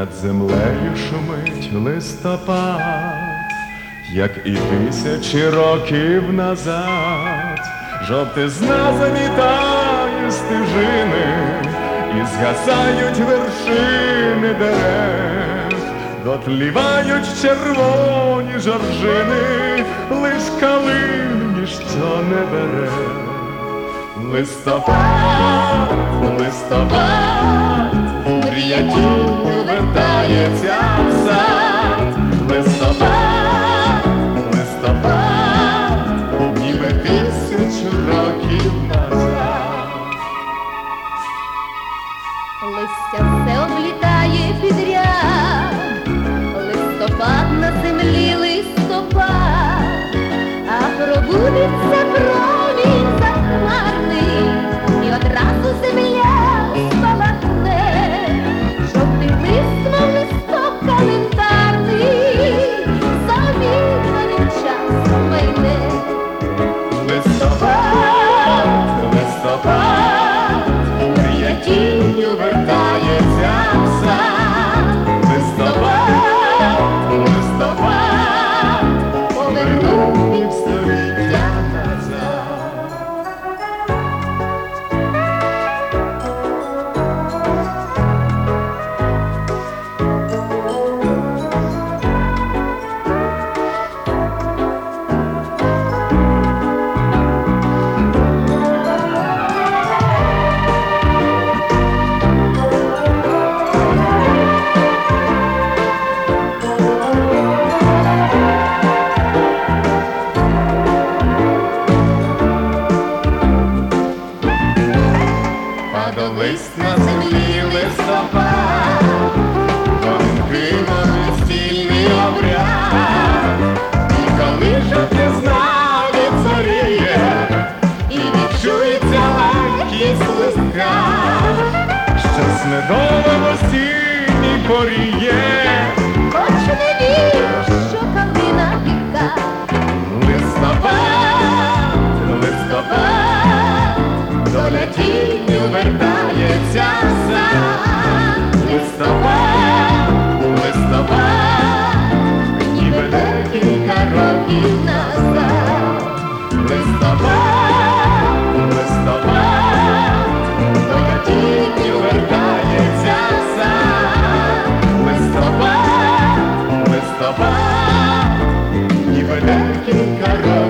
Над землею шумить листопад, як і тисячі років назад, жовтизна замітає стежини, і згасають вершини дерев, дотлівають червоні жоржини, лиш калин ніщо не бере. Листопад, листопад, мріятінь Падав на землі листопад, Доньки весільний обряд, і коли жовтизна відсоріє, і відчується легкість листка, недове в осінній поріє, Хоч не вірю, що калина гірка, листопад, листопад, доля тінню вертається carro.